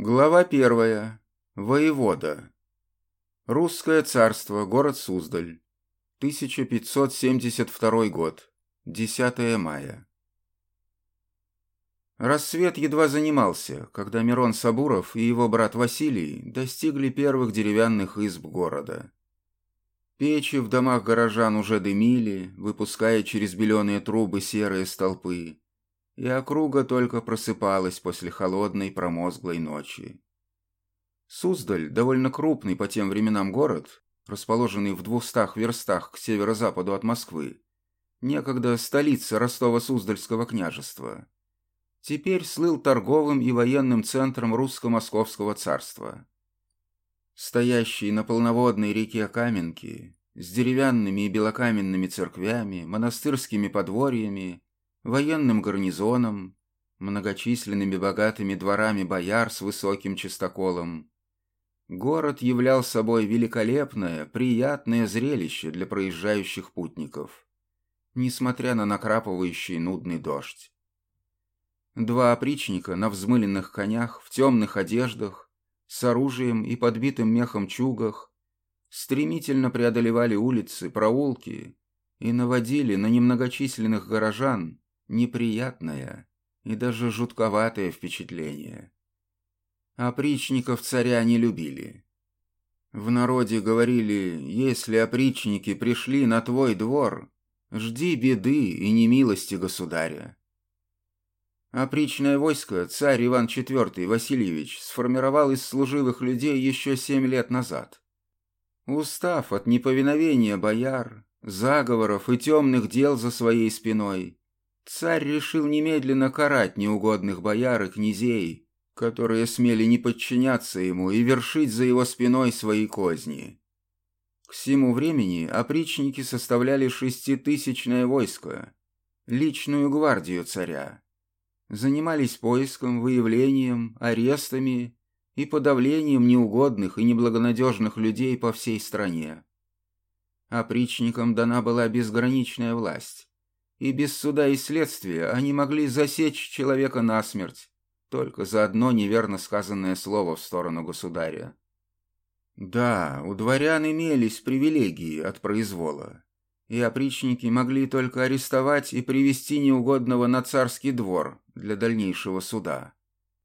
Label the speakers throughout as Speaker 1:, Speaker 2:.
Speaker 1: Глава первая. Воевода. Русское царство, город Суздаль. 1572 год. 10 мая. Рассвет едва занимался, когда Мирон Сабуров и его брат Василий достигли первых деревянных изб города. Печи в домах горожан уже дымили, выпуская через беленые трубы серые столпы, и округа только просыпалась после холодной промозглой ночи. Суздаль, довольно крупный по тем временам город, расположенный в двухстах верстах к северо-западу от Москвы, некогда столица Ростова-Суздальского княжества, теперь слыл торговым и военным центром русско-московского царства. Стоящий на полноводной реке Каменки, с деревянными и белокаменными церквями, монастырскими подворьями, военным гарнизоном, многочисленными богатыми дворами бояр с высоким чистоколом. Город являл собой великолепное, приятное зрелище для проезжающих путников, несмотря на накрапывающий нудный дождь. Два опричника на взмыленных конях, в темных одеждах, с оружием и подбитым мехом чугах, стремительно преодолевали улицы, проулки и наводили на немногочисленных горожан неприятное и даже жутковатое впечатление. Опричников царя не любили. В народе говорили, если опричники пришли на твой двор, жди беды и немилости государя. Опричное войско царь Иван IV Васильевич сформировал из служивых людей еще семь лет назад. Устав от неповиновения бояр, заговоров и темных дел за своей спиной, Царь решил немедленно карать неугодных бояр и князей, которые смели не подчиняться ему и вершить за его спиной свои козни. К всему времени опричники составляли шеститысячное войско, личную гвардию царя. Занимались поиском, выявлением, арестами и подавлением неугодных и неблагонадежных людей по всей стране. Опричникам дана была безграничная власть и без суда и следствия они могли засечь человека насмерть, только за одно неверно сказанное слово в сторону государя. Да, у дворян имелись привилегии от произвола, и опричники могли только арестовать и привести неугодного на царский двор для дальнейшего суда.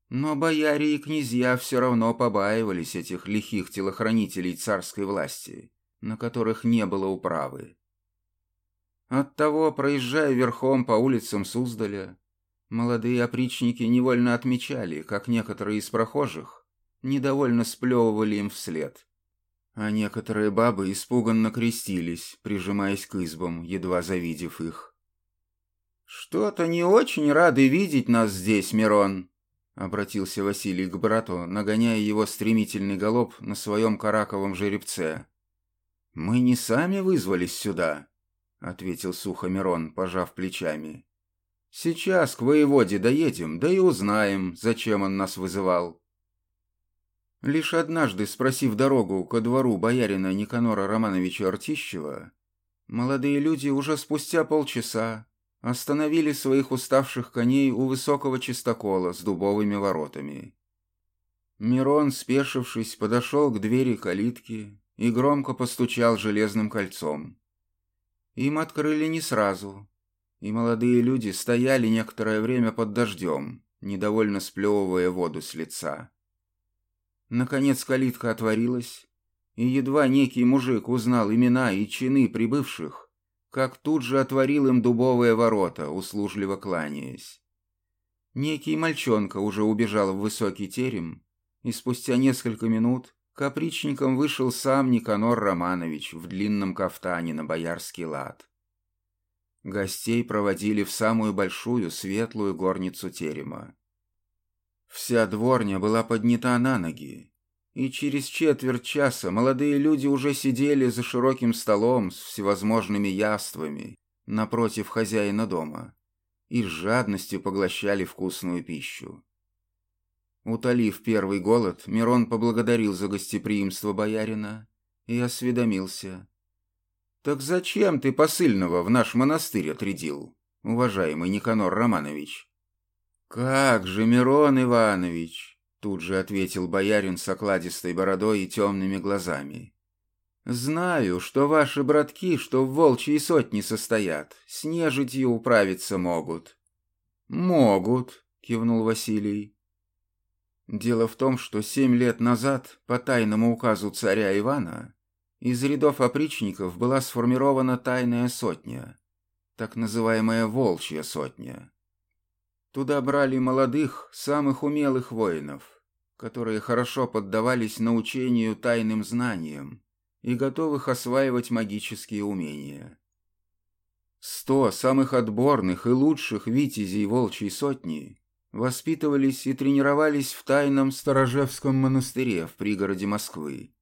Speaker 1: Но бояре и князья все равно побаивались этих лихих телохранителей царской власти, на которых не было управы. Оттого, проезжая верхом по улицам Суздаля, молодые опричники невольно отмечали, как некоторые из прохожих недовольно сплевывали им вслед. А некоторые бабы испуганно крестились, прижимаясь к избам, едва завидев их. «Что-то не очень рады видеть нас здесь, Мирон», — обратился Василий к брату, нагоняя его стремительный галоп на своем караковом жеребце. «Мы не сами вызвались сюда ответил сухо Мирон, пожав плечами. Сейчас к воеводе доедем, да и узнаем, зачем он нас вызывал. Лишь однажды, спросив дорогу ко двору боярина Никанора Романовича Артищева, молодые люди уже спустя полчаса остановили своих уставших коней у высокого чистокола с дубовыми воротами. Мирон, спешившись, подошел к двери калитки и громко постучал железным кольцом. Им открыли не сразу, и молодые люди стояли некоторое время под дождем, недовольно сплевывая воду с лица. Наконец калитка отворилась, и едва некий мужик узнал имена и чины прибывших, как тут же отворил им дубовые ворота, услужливо кланяясь. Некий мальчонка уже убежал в высокий терем, и спустя несколько минут Капричником вышел сам Никанор Романович в длинном кафтане на боярский лад. Гостей проводили в самую большую светлую горницу терема. Вся дворня была поднята на ноги, и через четверть часа молодые люди уже сидели за широким столом с всевозможными яствами напротив хозяина дома и с жадностью поглощали вкусную пищу. Утолив первый голод, Мирон поблагодарил за гостеприимство боярина и осведомился. «Так зачем ты посыльного в наш монастырь отрядил, уважаемый Никанор Романович?» «Как же, Мирон Иванович, Тут же ответил боярин с окладистой бородой и темными глазами. «Знаю, что ваши братки, что в волчьей сотне состоят, с нежитью управиться могут». «Могут», — кивнул Василий. Дело в том, что семь лет назад, по тайному указу царя Ивана, из рядов опричников была сформирована тайная сотня, так называемая «волчья сотня». Туда брали молодых, самых умелых воинов, которые хорошо поддавались научению тайным знаниям, и готовых осваивать магические умения. Сто самых отборных и лучших витязей волчьей сотни воспитывались и тренировались в тайном Сторожевском монастыре в пригороде Москвы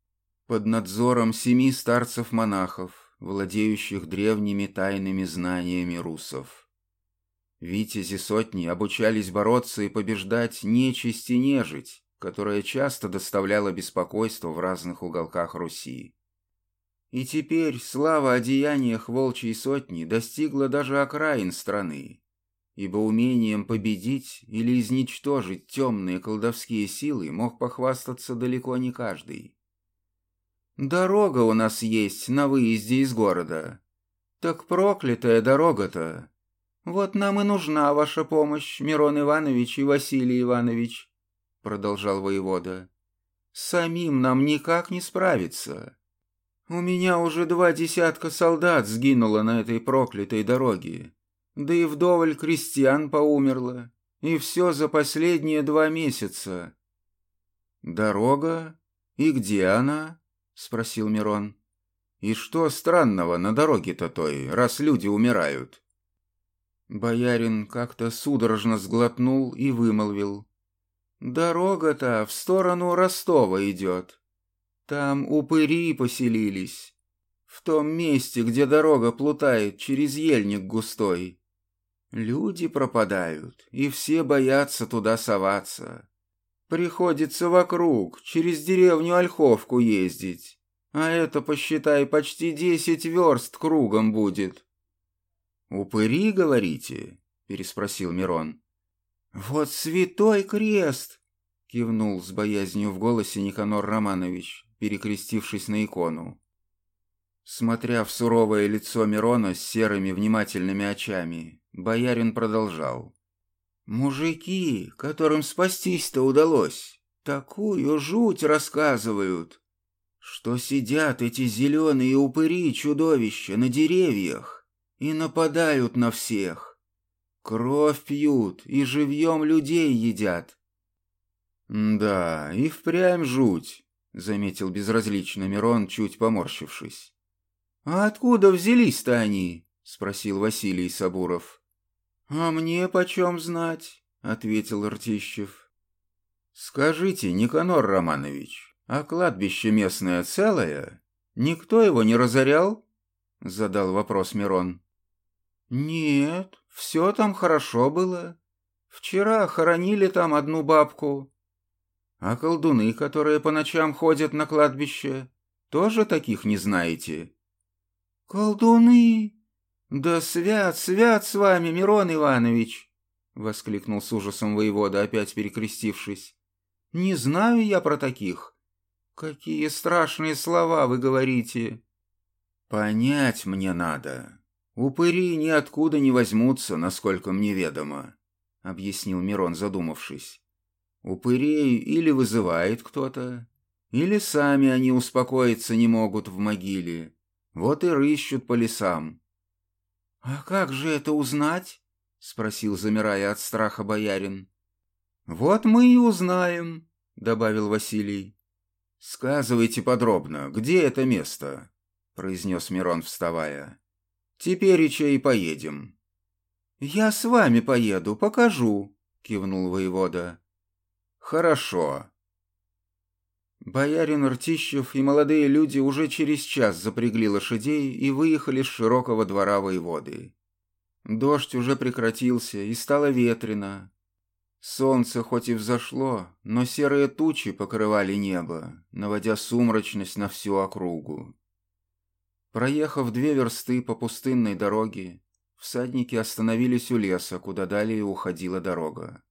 Speaker 1: под надзором семи старцев-монахов, владеющих древними тайными знаниями русов. Витязи сотни обучались бороться и побеждать нечисть и нежить, которая часто доставляла беспокойство в разных уголках Руси. И теперь слава о деяниях волчьей сотни достигла даже окраин страны, ибо умением победить или изничтожить темные колдовские силы мог похвастаться далеко не каждый. «Дорога у нас есть на выезде из города. Так проклятая дорога-то! Вот нам и нужна ваша помощь, Мирон Иванович и Василий Иванович», — продолжал воевода. «Самим нам никак не справиться». У меня уже два десятка солдат сгинуло на этой проклятой дороге. Да и вдоволь крестьян поумерло. И все за последние два месяца. «Дорога? И где она?» — спросил Мирон. «И что странного на дороге-то той, раз люди умирают?» Боярин как-то судорожно сглотнул и вымолвил. «Дорога-то в сторону Ростова идет. Там упыри поселились. В том месте, где дорога плутает через ельник густой. Люди пропадают, и все боятся туда соваться. Приходится вокруг, через деревню Ольховку ездить. А это, посчитай, почти десять верст кругом будет. «Упыри, говорите?» — переспросил Мирон. «Вот святой крест!» — кивнул с боязнью в голосе Никанор Романович перекрестившись на икону. Смотря в суровое лицо Мирона с серыми внимательными очами, боярин продолжал. «Мужики, которым спастись-то удалось, такую жуть рассказывают, что сидят эти зеленые упыри-чудовища на деревьях и нападают на всех. Кровь пьют и живьем людей едят». «Да, и впрямь жуть», — заметил безразлично Мирон, чуть поморщившись. «А откуда взялись-то они?» — спросил Василий Сабуров. «А мне почем знать?» — ответил Ртищев. «Скажите, Никанор Романович, а кладбище местное целое? Никто его не разорял?» — задал вопрос Мирон. «Нет, все там хорошо было. Вчера хоронили там одну бабку, а колдуны, которые по ночам ходят на кладбище, тоже таких не знаете? Колдуны? Да свят, свят с вами, Мирон Иванович! Воскликнул с ужасом воевода, опять перекрестившись. Не знаю я про таких. Какие страшные слова вы говорите. Понять мне надо. Упыри ниоткуда не возьмутся, насколько мне ведомо, объяснил Мирон, задумавшись. Упырей или вызывает кто-то, или сами они успокоиться не могут в могиле. Вот и рыщут по лесам. — А как же это узнать? — спросил, замирая от страха боярин. — Вот мы и узнаем, — добавил Василий. — Сказывайте подробно, где это место? — произнес Мирон, вставая. — Теперь и поедем. — Я с вами поеду, покажу, — кивнул воевода. «Хорошо». Боярин Ртищев и молодые люди уже через час запрягли лошадей и выехали с широкого двора воеводы. Дождь уже прекратился, и стало ветрено. Солнце хоть и взошло, но серые тучи покрывали небо, наводя сумрачность на всю округу. Проехав две версты по пустынной дороге, всадники остановились у леса, куда далее уходила дорога.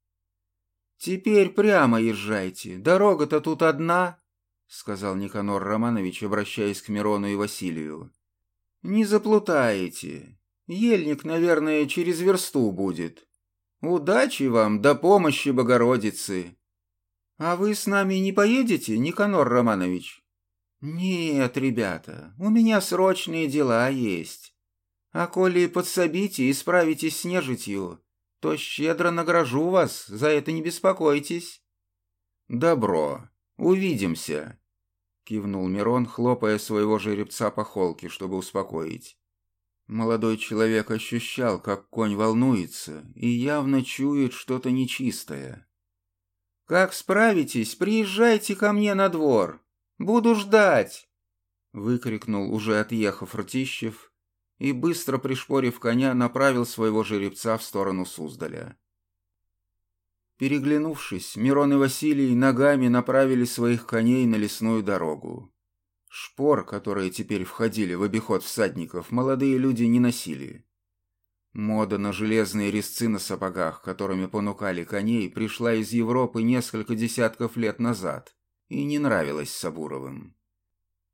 Speaker 1: «Теперь прямо езжайте, дорога-то тут одна», — сказал Никанор Романович, обращаясь к Мирону и Василию. «Не заплутаете. Ельник, наверное, через версту будет. Удачи вам, до помощи Богородицы. А вы с нами не поедете, Никанор Романович? Нет, ребята, у меня срочные дела есть. А коли подсобите и справитесь с нежитью, то щедро награжу вас, за это не беспокойтесь. Добро, увидимся, кивнул Мирон, хлопая своего жеребца по холке, чтобы успокоить. Молодой человек ощущал, как конь волнуется и явно чует что-то нечистое. «Как справитесь, приезжайте ко мне на двор. Буду ждать!» Выкрикнул уже отъехав Ртищев и, быстро пришпорив коня, направил своего жеребца в сторону Суздаля. Переглянувшись, Мирон и Василий ногами направили своих коней на лесную дорогу. Шпор, которые теперь входили в обиход всадников, молодые люди не носили. Мода на железные резцы на сапогах, которыми понукали коней, пришла из Европы несколько десятков лет назад и не нравилась Сабуровым.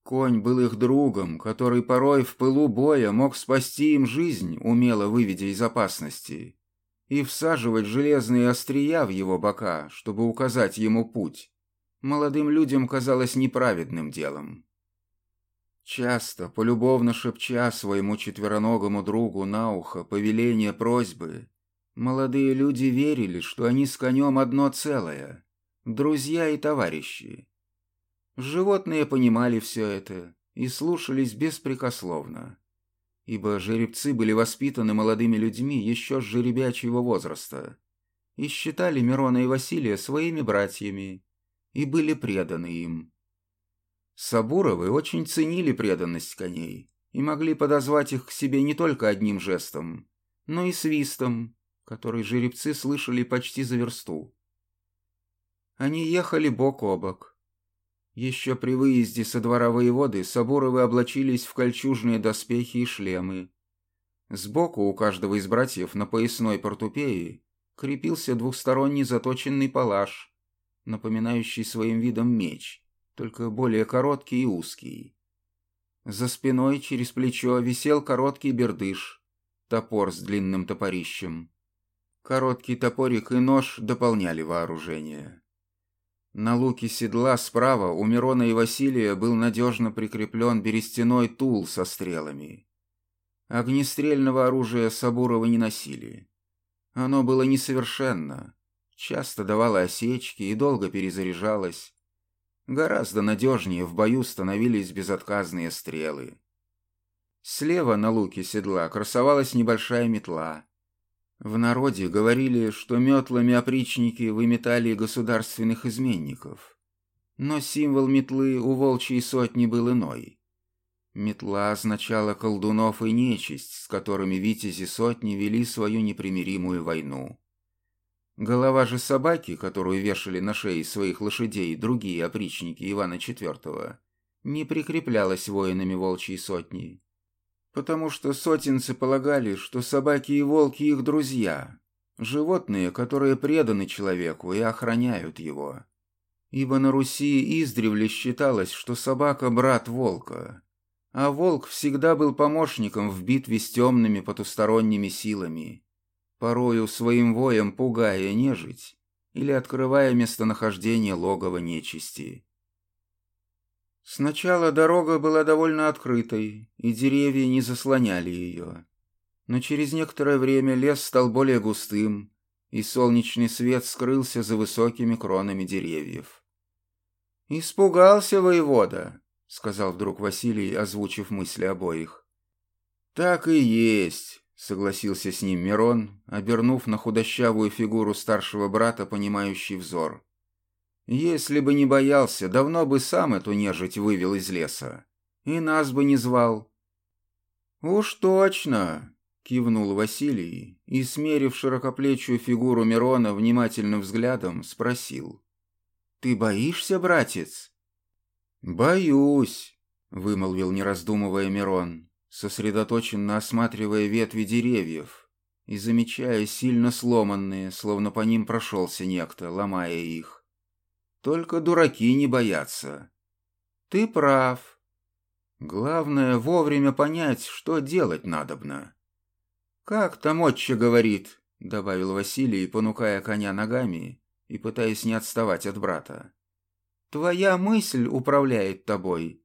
Speaker 1: Конь был их другом, который порой в пылу боя мог спасти им жизнь, умело выведя из опасности, и всаживать железные острия в его бока, чтобы указать ему путь. Молодым людям казалось неправедным делом. Часто, полюбовно шепча своему четвероногому другу на ухо повеление просьбы, молодые люди верили, что они с конем одно целое, друзья и товарищи. Животные понимали все это и слушались беспрекословно, ибо жеребцы были воспитаны молодыми людьми еще с жеребячьего возраста и считали Мирона и Василия своими братьями и были преданы им. Сабуровы очень ценили преданность коней и могли подозвать их к себе не только одним жестом, но и свистом, который жеребцы слышали почти за версту. Они ехали бок о бок. Еще при выезде со двора воеводы Сабуровы облачились в кольчужные доспехи и шлемы. Сбоку у каждого из братьев на поясной портупее крепился двухсторонний заточенный палаш, напоминающий своим видом меч — только более короткий и узкий. За спиной через плечо висел короткий бердыш, топор с длинным топорищем. Короткий топорик и нож дополняли вооружение. На луке седла справа у Мирона и Василия был надежно прикреплен берестяной тул со стрелами. Огнестрельного оружия Сабурова не носили. Оно было несовершенно, часто давало осечки и долго перезаряжалось, Гораздо надежнее в бою становились безотказные стрелы. Слева на луке седла красовалась небольшая метла. В народе говорили, что метлами опричники выметали государственных изменников. Но символ метлы у волчьей сотни был иной. Метла означала колдунов и нечисть, с которыми витязи сотни вели свою непримиримую войну. Голова же собаки, которую вешали на шеи своих лошадей другие опричники Ивана IV, не прикреплялась воинами волчьей сотни, потому что сотенцы полагали, что собаки и волки их друзья, животные, которые преданы человеку и охраняют его. Ибо на Руси издревле считалось, что собака – брат волка, а волк всегда был помощником в битве с темными потусторонними силами – порою своим воем пугая нежить или открывая местонахождение логова нечисти. Сначала дорога была довольно открытой, и деревья не заслоняли ее. Но через некоторое время лес стал более густым, и солнечный свет скрылся за высокими кронами деревьев. «Испугался воевода», — сказал вдруг Василий, озвучив мысли обоих. «Так и есть», Согласился с ним Мирон, обернув на худощавую фигуру старшего брата понимающий взор. Если бы не боялся, давно бы сам эту нежить вывел из леса. И нас бы не звал. «Уж точно!» — кивнул Василий и, смерив широкоплечую фигуру Мирона внимательным взглядом, спросил. «Ты боишься, братец?» «Боюсь», — вымолвил, не раздумывая Мирон сосредоточенно осматривая ветви деревьев и замечая сильно сломанные, словно по ним прошелся некто, ломая их. Только дураки не боятся. Ты прав. Главное вовремя понять, что делать надобно. Как там отче говорит, добавил Василий, понукая коня ногами и пытаясь не отставать от брата. Твоя мысль управляет тобой.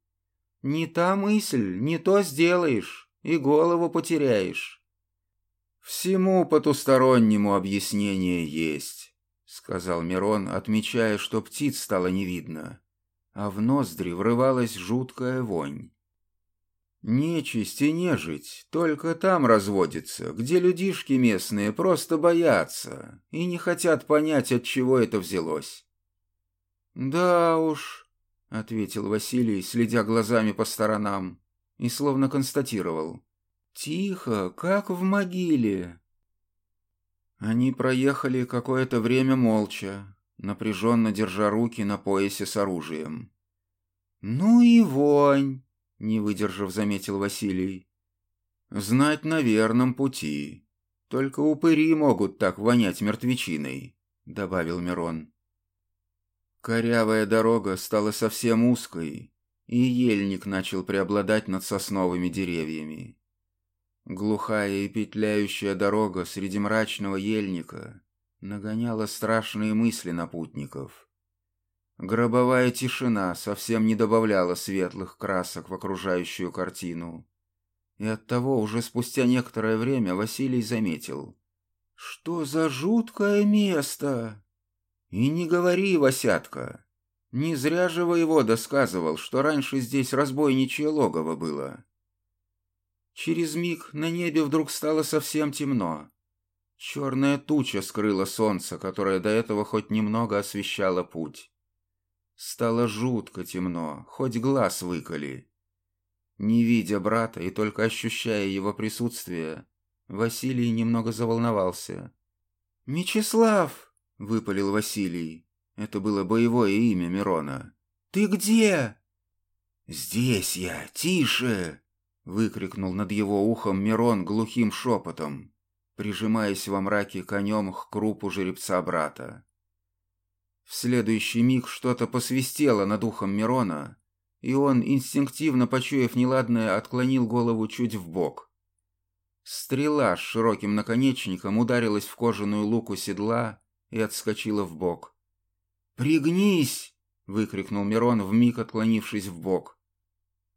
Speaker 1: Не та мысль, не то сделаешь, и голову потеряешь. Всему потустороннему объяснение есть, сказал Мирон, отмечая, что птиц стало не видно, а в ноздри врывалась жуткая вонь. Нечисть и нежить только там разводится, где людишки местные просто боятся и не хотят понять, от чего это взялось. «Да уж», — ответил Василий, следя глазами по сторонам, и словно констатировал. «Тихо, как в могиле». Они проехали какое-то время молча, напряженно держа руки на поясе с оружием. «Ну и вонь», — не выдержав, заметил Василий. «Знать на верном пути. Только упыри могут так вонять мертвечиной», — добавил Мирон. Корявая дорога стала совсем узкой, и ельник начал преобладать над сосновыми деревьями. Глухая и петляющая дорога среди мрачного ельника нагоняла страшные мысли на путников. Гробовая тишина совсем не добавляла светлых красок в окружающую картину. И оттого уже спустя некоторое время Василий заметил. «Что за жуткое место!» И не говори, Васятка. Не зря же воевода сказывал, что раньше здесь разбойничье логово было. Через миг на небе вдруг стало совсем темно. Черная туча скрыла солнце, которое до этого хоть немного освещало путь. Стало жутко темно, хоть глаз выколи. Не видя брата и только ощущая его присутствие, Василий немного заволновался. «Мечислав!» выпалил Василий. Это было боевое имя Мирона. «Ты где?» «Здесь я, тише!» — выкрикнул над его ухом Мирон глухим шепотом, прижимаясь во мраке конем к крупу жеребца брата. В следующий миг что-то посвистело над ухом Мирона, и он, инстинктивно почуяв неладное, отклонил голову чуть в бок. Стрела с широким наконечником ударилась в кожаную луку седла и отскочила в бок. «Пригнись!» — выкрикнул Мирон, вмиг отклонившись в бок.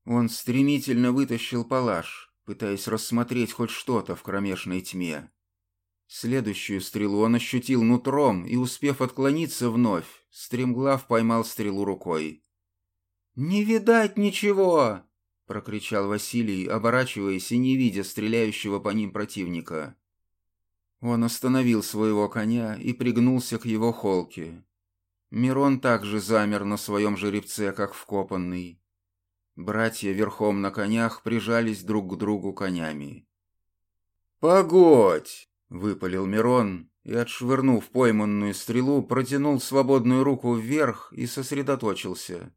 Speaker 1: Он стремительно вытащил палаш, пытаясь рассмотреть хоть что-то в кромешной тьме. Следующую стрелу он ощутил нутром и, успев отклониться вновь, стремглав поймал стрелу рукой. «Не видать ничего!» — прокричал Василий, оборачиваясь и не видя стреляющего по ним противника. Он остановил своего коня и пригнулся к его холке. Мирон также замер на своем жеребце, как вкопанный. Братья верхом на конях прижались друг к другу конями. «Погодь!» — выпалил Мирон и, отшвырнув пойманную стрелу, протянул свободную руку вверх и сосредоточился.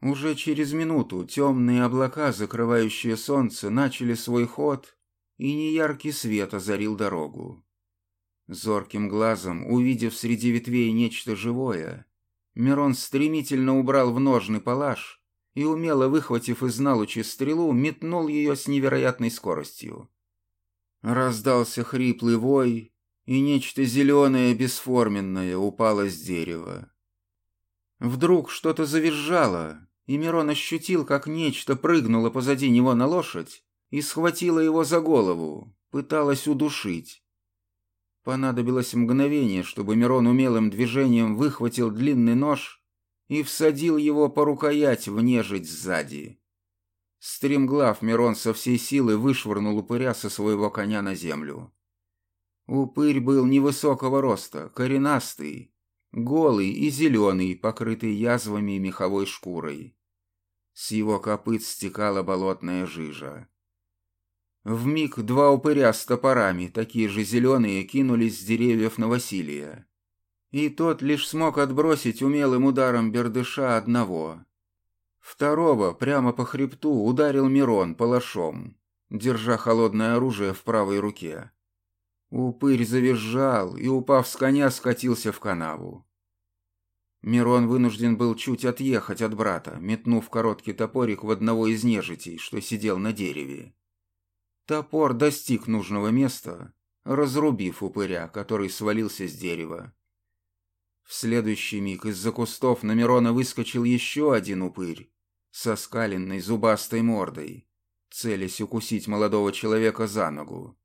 Speaker 1: Уже через минуту темные облака, закрывающие солнце, начали свой ход и неяркий свет озарил дорогу. Зорким глазом, увидев среди ветвей нечто живое, Мирон стремительно убрал в ножны палаш и, умело выхватив из налучи стрелу, метнул ее с невероятной скоростью. Раздался хриплый вой, и нечто зеленое бесформенное упало с дерева. Вдруг что-то завизжало, и Мирон ощутил, как нечто прыгнуло позади него на лошадь и схватила его за голову, пыталась удушить. Понадобилось мгновение, чтобы Мирон умелым движением выхватил длинный нож и всадил его по рукоять в нежить сзади. Стремглав Мирон со всей силы вышвырнул упыря со своего коня на землю. Упырь был невысокого роста, коренастый, голый и зеленый, покрытый язвами и меховой шкурой. С его копыт стекала болотная жижа. В миг два упыря с топорами, такие же зеленые, кинулись с деревьев на Василия. И тот лишь смог отбросить умелым ударом бердыша одного. Второго прямо по хребту ударил Мирон палашом, держа холодное оружие в правой руке. Упырь завизжал и, упав с коня, скатился в канаву. Мирон вынужден был чуть отъехать от брата, метнув короткий топорик в одного из нежитей, что сидел на дереве. Топор достиг нужного места, разрубив упыря, который свалился с дерева. В следующий миг из-за кустов на Мирона выскочил еще один упырь со скаленной зубастой мордой, целясь укусить молодого человека за ногу.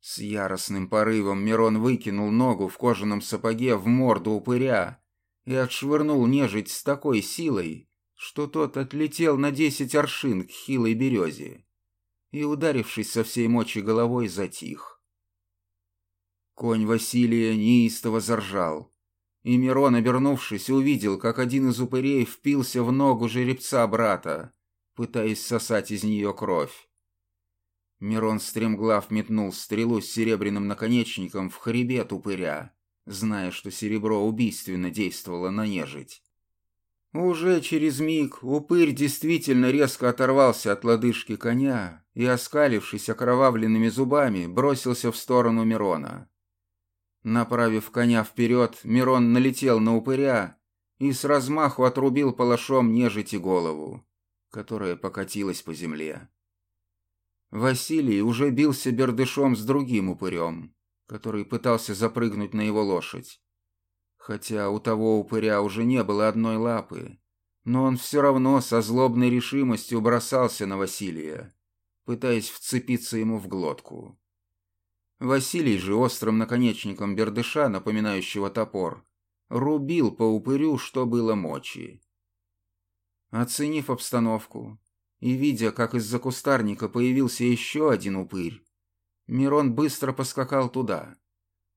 Speaker 1: С яростным порывом Мирон выкинул ногу в кожаном сапоге в морду упыря и отшвырнул нежить с такой силой, что тот отлетел на десять аршин к хилой березе и, ударившись со всей мочи головой, затих. Конь Василия неистово заржал, и Мирон, обернувшись, увидел, как один из упырей впился в ногу жеребца брата, пытаясь сосать из нее кровь. Мирон стремглав метнул стрелу с серебряным наконечником в хребет упыря, зная, что серебро убийственно действовало на нежить. Уже через миг упырь действительно резко оторвался от лодыжки коня и, оскалившись окровавленными зубами, бросился в сторону Мирона. Направив коня вперед, Мирон налетел на упыря и с размаху отрубил палашом нежити голову, которая покатилась по земле. Василий уже бился бердышом с другим упырем, который пытался запрыгнуть на его лошадь. Хотя у того упыря уже не было одной лапы, но он все равно со злобной решимостью бросался на Василия, пытаясь вцепиться ему в глотку. Василий же острым наконечником бердыша, напоминающего топор, рубил по упырю, что было мочи. Оценив обстановку, и, видя, как из-за кустарника появился еще один упырь, Мирон быстро поскакал туда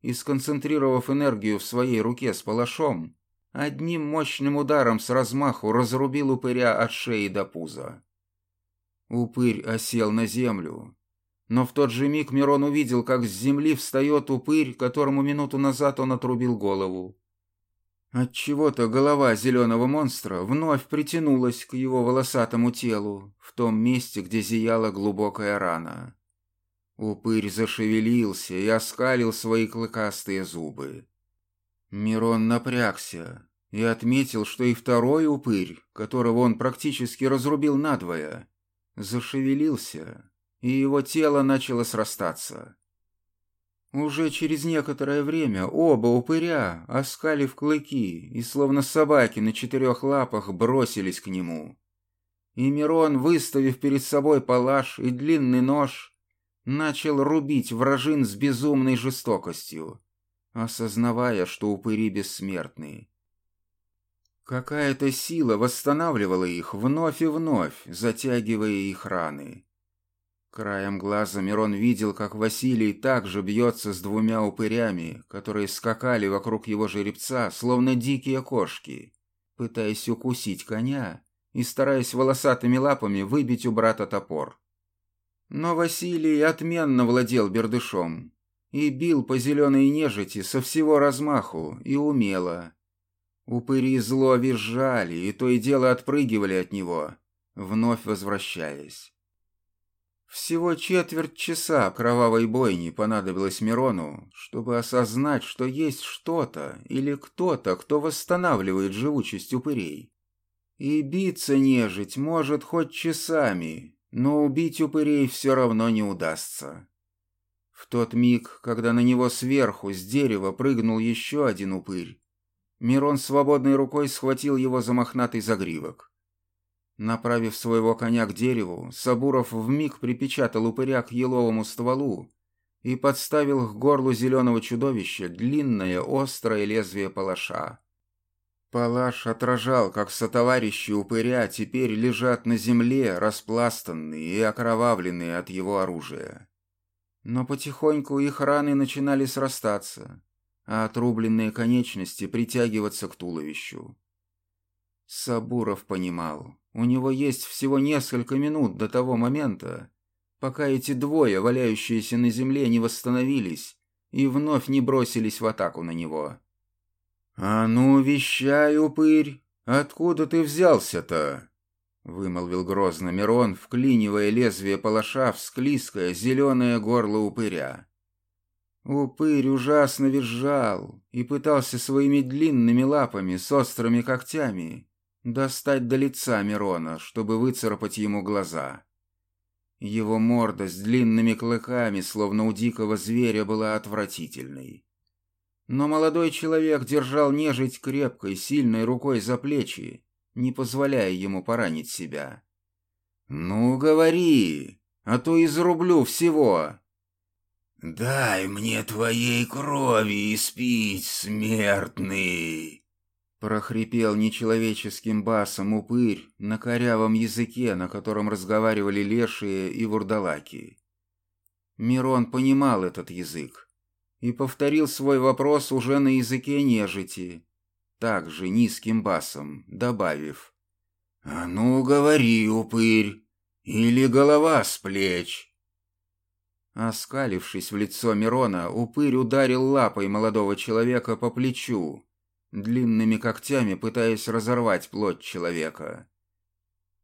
Speaker 1: и, сконцентрировав энергию в своей руке с палашом, одним мощным ударом с размаху разрубил упыря от шеи до пуза. Упырь осел на землю, но в тот же миг Мирон увидел, как с земли встает упырь, которому минуту назад он отрубил голову. Отчего-то голова зеленого монстра вновь притянулась к его волосатому телу, в том месте, где зияла глубокая рана. Упырь зашевелился и оскалил свои клыкастые зубы. Мирон напрягся и отметил, что и второй упырь, которого он практически разрубил надвое, зашевелился, и его тело начало срастаться. Уже через некоторое время оба упыря, оскалив клыки и словно собаки на четырех лапах, бросились к нему. И Мирон, выставив перед собой палаш и длинный нож, начал рубить вражин с безумной жестокостью, осознавая, что упыри бессмертные. Какая-то сила восстанавливала их вновь и вновь, затягивая их раны. Краем глаза Мирон видел, как Василий также бьется с двумя упырями, которые скакали вокруг его жеребца, словно дикие кошки, пытаясь укусить коня и стараясь волосатыми лапами выбить у брата топор. Но Василий отменно владел бердышом и бил по зеленой нежити со всего размаху и умело. Упыри зло визжали и то и дело отпрыгивали от него, вновь возвращаясь. Всего четверть часа кровавой бойни понадобилось Мирону, чтобы осознать, что есть что-то или кто-то, кто восстанавливает живучесть упырей. И биться нежить может хоть часами, но убить упырей все равно не удастся. В тот миг, когда на него сверху с дерева прыгнул еще один упырь, Мирон свободной рукой схватил его за мохнатый загривок. Направив своего коня к дереву, Сабуров вмиг припечатал упыря к еловому стволу и подставил к горлу зеленого чудовища длинное острое лезвие палаша. Палаш отражал, как сотоварищи упыря теперь лежат на земле, распластанные и окровавленные от его оружия. Но потихоньку их раны начинали срастаться, а отрубленные конечности притягиваться к туловищу. Сабуров понимал, у него есть всего несколько минут до того момента, пока эти двое, валяющиеся на земле, не восстановились и вновь не бросились в атаку на него. «А ну, вещай, упырь, откуда ты взялся-то?» — вымолвил грозно Мирон, вклинивая лезвие палаша в склизкое зеленое горло упыря. Упырь ужасно визжал и пытался своими длинными лапами с острыми когтями достать до лица Мирона, чтобы выцарапать ему глаза. Его морда с длинными клыками, словно у дикого зверя, была отвратительной. Но молодой человек держал нежить крепкой, сильной рукой за плечи, не позволяя ему поранить себя. «Ну, говори, а то изрублю всего!»
Speaker 2: «Дай мне твоей крови испить, смертный!»
Speaker 1: Прохрипел нечеловеческим басом упырь на корявом языке, на котором разговаривали лешие и вурдалаки. Мирон понимал этот язык и повторил свой вопрос уже на языке нежити, также низким басом, добавив «А ну, говори, упырь, или голова с плеч!» Оскалившись в лицо Мирона, упырь ударил лапой молодого человека по плечу, длинными когтями пытаясь разорвать плоть человека.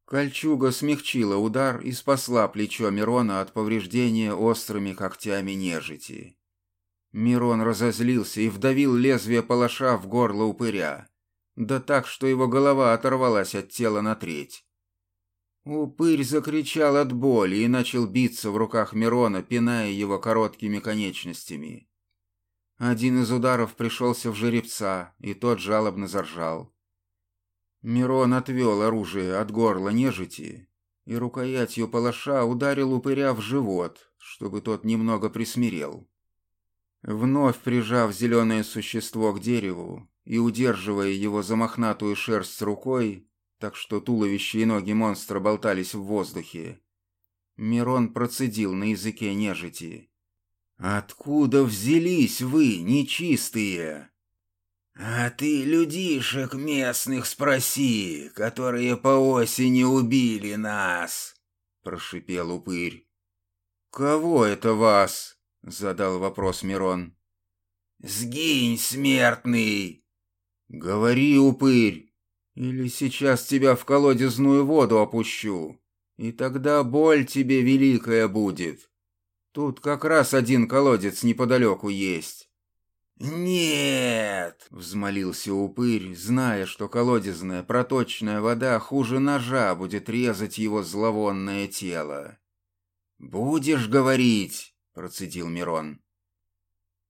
Speaker 1: Кольчуга смягчила удар и спасла плечо Мирона от повреждения острыми когтями нежити. Мирон разозлился и вдавил лезвие палаша в горло упыря, да так, что его голова оторвалась от тела на треть. Упырь закричал от боли и начал биться в руках Мирона, пиная его короткими конечностями. Один из ударов пришелся в жеребца, и тот жалобно заржал. Мирон отвел оружие от горла нежити и рукоятью палаша ударил упыря в живот, чтобы тот немного присмирел. Вновь прижав зеленое существо к дереву и удерживая его за мохнатую шерсть рукой, так что туловище и ноги монстра болтались в воздухе. Мирон процедил на языке нежити. «Откуда взялись вы, нечистые?»
Speaker 2: «А ты людишек местных спроси, которые по осени убили нас», — прошипел упырь.
Speaker 1: «Кого это вас?» — задал вопрос Мирон.
Speaker 2: «Сгинь, смертный!»
Speaker 1: «Говори, упырь, или сейчас тебя в колодезную воду опущу, и тогда боль тебе великая будет. Тут как раз один колодец неподалеку есть».
Speaker 2: «Нет!»
Speaker 1: — взмолился упырь, зная, что колодезная проточная вода хуже ножа будет резать его зловонное тело. «Будешь говорить?» — процедил Мирон.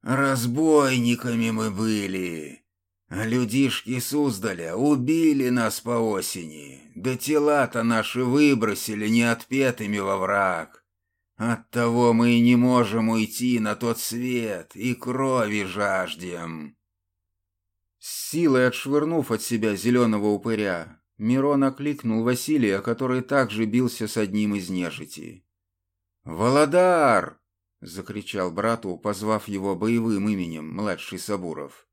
Speaker 2: «Разбойниками мы были. Людишки Суздаля убили нас по осени, да тела-то наши выбросили неотпетыми во враг. Оттого мы и не можем уйти на тот свет и крови жаждем.
Speaker 1: С силой отшвырнув от себя зеленого упыря, Мирон окликнул Василия, который также бился с одним из нежити. «Володар!» — закричал брату, позвав его боевым именем, младший Сабуров.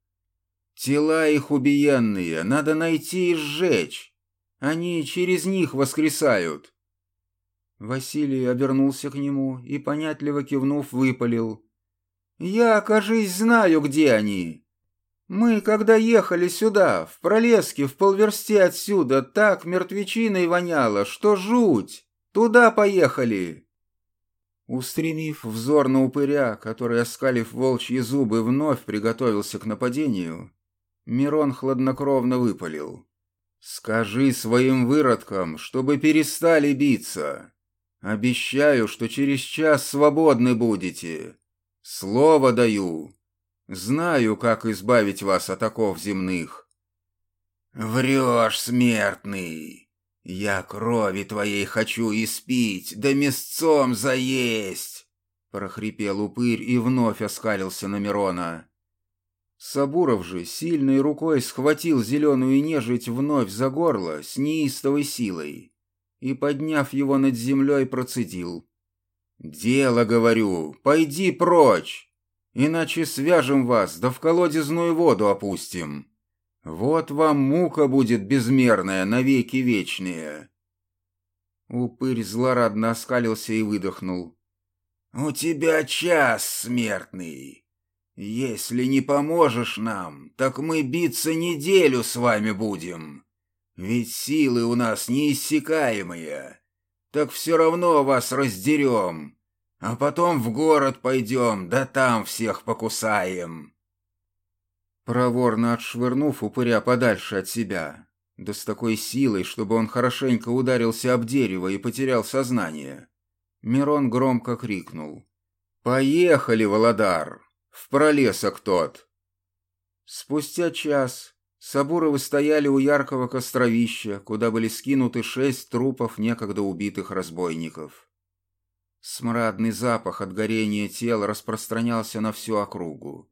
Speaker 1: Тела их убиенные надо найти и сжечь. Они через них воскресают. Василий обернулся к нему и, понятливо кивнув, выпалил. «Я, кажись, знаю, где они. Мы, когда ехали сюда, в пролеске в полверсте отсюда, так мертвечиной воняло, что жуть. Туда поехали!» Устремив взор на упыря, который, оскалив волчьи зубы, вновь приготовился к нападению, Мирон хладнокровно выпалил. «Скажи своим выродкам, чтобы перестали биться. Обещаю, что через час свободны будете. Слово даю. Знаю, как избавить вас от оков земных».
Speaker 2: «Врешь, смертный! Я крови твоей хочу испить, да мясцом заесть!» прохрипел упырь и вновь оскалился на Мирона.
Speaker 1: Сабуров же сильной рукой схватил зеленую нежить вновь за горло с неистовой силой и, подняв его над землей, процедил. «Дело, говорю, пойди прочь, иначе свяжем вас, да в колодезную воду опустим. Вот вам мука будет безмерная, навеки вечные». Упырь злорадно оскалился и выдохнул.
Speaker 2: «У тебя час, смертный!» «Если не поможешь нам, так мы биться неделю с вами будем. Ведь силы у нас неиссякаемые. Так все равно вас раздерем. А потом в город пойдем, да там всех покусаем.
Speaker 1: Проворно отшвырнув упыря подальше от себя, да с такой силой, чтобы он хорошенько ударился об дерево и потерял сознание, Мирон громко крикнул. «Поехали, Володар! В пролесок тот!» Спустя час Сабуровы стояли у яркого костровища, куда были скинуты шесть трупов некогда убитых разбойников. Смрадный запах от горения тел распространялся на всю округу.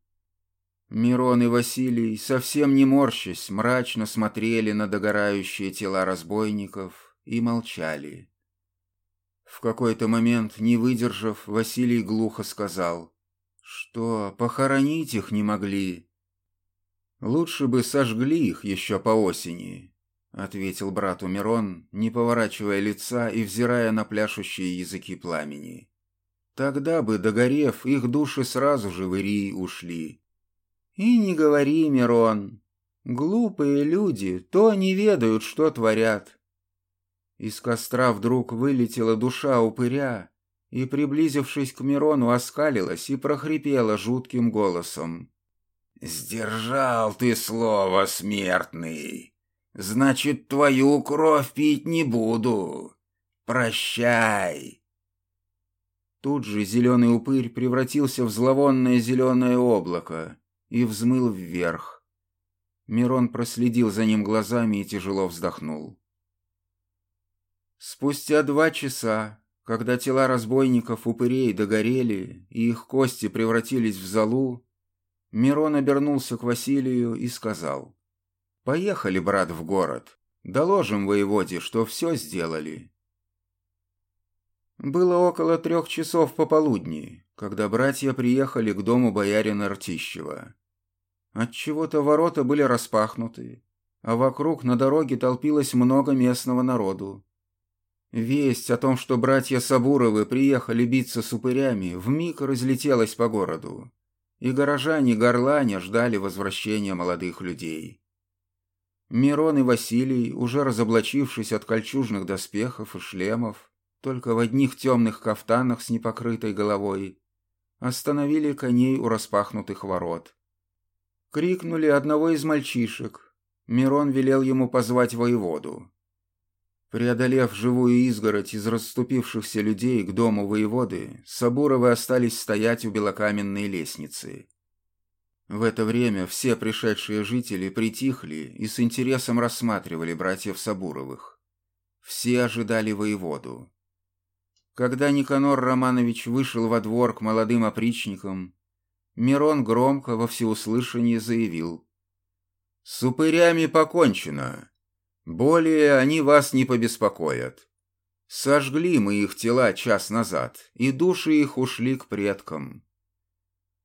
Speaker 1: Мирон и Василий, совсем не морщась, мрачно смотрели на догорающие тела разбойников и молчали. В какой-то момент, не выдержав, Василий глухо сказал, что похоронить их не могли. «Лучше бы сожгли их еще по осени», — ответил брату Мирон, не поворачивая лица и взирая на пляшущие языки пламени. «Тогда бы, догорев, их души сразу же в Ирии ушли». И не говори, Мирон. Глупые люди то не ведают, что творят. Из костра вдруг вылетела душа упыря и, приблизившись к Мирону, оскалилась и прохрипела жутким голосом.
Speaker 2: «Сдержал ты слово, смертный. Значит, твою кровь пить не буду. Прощай!»
Speaker 1: Тут же зеленый упырь превратился в зловонное зеленое облако, и взмыл вверх. Мирон проследил за ним глазами и тяжело вздохнул. Спустя два часа, когда тела разбойников упырей догорели и их кости превратились в золу, Мирон обернулся к Василию и сказал, «Поехали, брат, в город. Доложим воеводе, что все сделали». Было около трех часов пополудни, когда братья приехали к дому боярина Ртищева. Отчего-то ворота были распахнуты, а вокруг на дороге толпилось много местного народу. Весть о том, что братья Сабуровы приехали биться с упырями, вмиг разлетелась по городу, и горожане горланя ждали возвращения молодых людей. Мирон и Василий, уже разоблачившись от кольчужных доспехов и шлемов, только в одних темных кафтанах с непокрытой головой, остановили коней у распахнутых ворот. Крикнули одного из мальчишек. Мирон велел ему позвать воеводу. Преодолев живую изгородь из расступившихся людей к дому воеводы, Сабуровы остались стоять у белокаменной лестницы. В это время все пришедшие жители притихли и с интересом рассматривали братьев Сабуровых. Все ожидали воеводу. Когда Никанор Романович вышел во двор к молодым опричникам, Мирон громко во всеуслышание заявил. «С упырями покончено. Более они вас не побеспокоят. Сожгли мы их тела час назад, и души их ушли к предкам».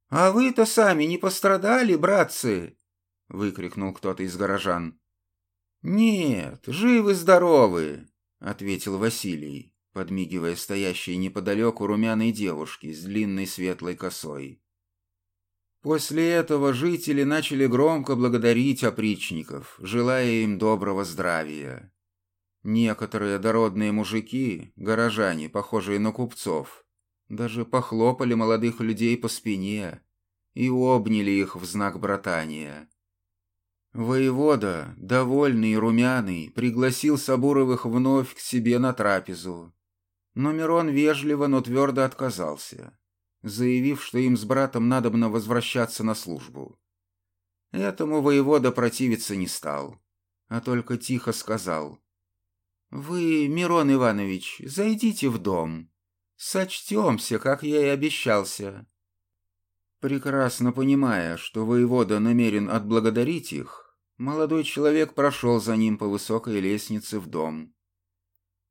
Speaker 1: «А вы-то сами не пострадали, братцы?» — выкрикнул кто-то из горожан. «Нет, живы-здоровы», — ответил Василий, подмигивая стоящей неподалеку румяной девушке с длинной светлой косой. После этого жители начали громко благодарить опричников, желая им доброго здравия. Некоторые дородные мужики, горожане, похожие на купцов, даже похлопали молодых людей по спине и обняли их в знак братания. Воевода, довольный и румяный, пригласил Сабуровых вновь к себе на трапезу, но Мирон вежливо, но твердо отказался заявив, что им с братом надобно возвращаться на службу. Этому воевода противиться не стал, а только тихо сказал. «Вы, Мирон Иванович, зайдите в дом. Сочтемся, как я и обещался». Прекрасно понимая, что воевода намерен отблагодарить их, молодой человек прошел за ним по высокой лестнице в дом.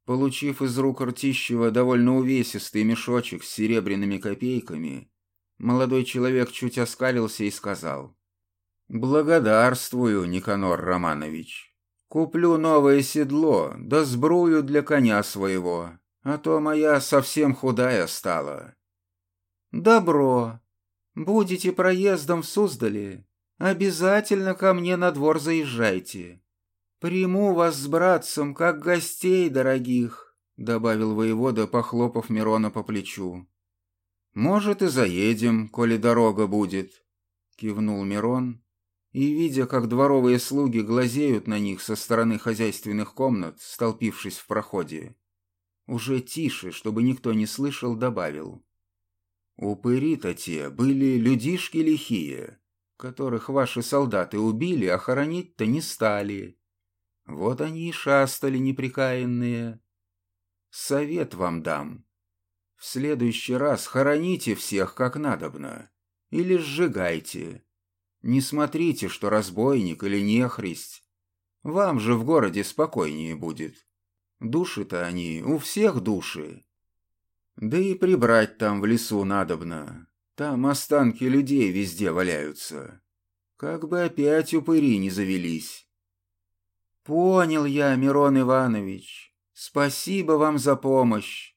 Speaker 1: Получив из рук Ртищева довольно увесистый мешочек с серебряными копейками, молодой человек чуть оскалился и сказал. «Благодарствую, Никанор Романович. Куплю новое седло, да сбрую для коня своего, а то моя совсем худая стала». «Добро. Будете проездом в Суздале, обязательно ко мне на двор заезжайте. «Приму вас с братцем, как гостей дорогих», — добавил воевода, похлопав Мирона по плечу. Может, и заедем, коли дорога будет, кивнул Мирон, и, видя, как дворовые слуги глазеют на них со стороны хозяйственных комнат, столпившись в проходе, уже тише, чтобы никто не слышал, добавил. «Упыри-то те были людишки лихие, которых ваши солдаты убили, а хоронить-то не стали. Вот они и шастали неприкаянные. Совет вам дам. В следующий раз хороните всех как надобно, или сжигайте. Не смотрите, что разбойник или нехрист. Вам же в городе спокойнее будет. Души-то они, у всех души. Да и прибрать там в лесу надобно. Там останки людей везде валяются. Как бы опять упыри не завелись. Понял я, Мирон Иванович. Спасибо вам за помощь.